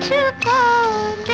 मुझको